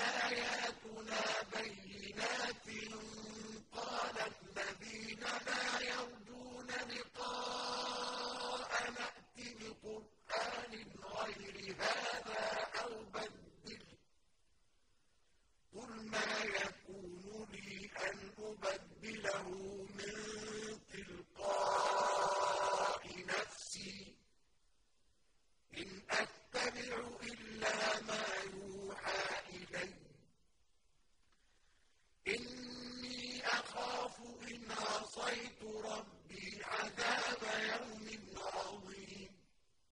آيَاتُنَا ربي عذاب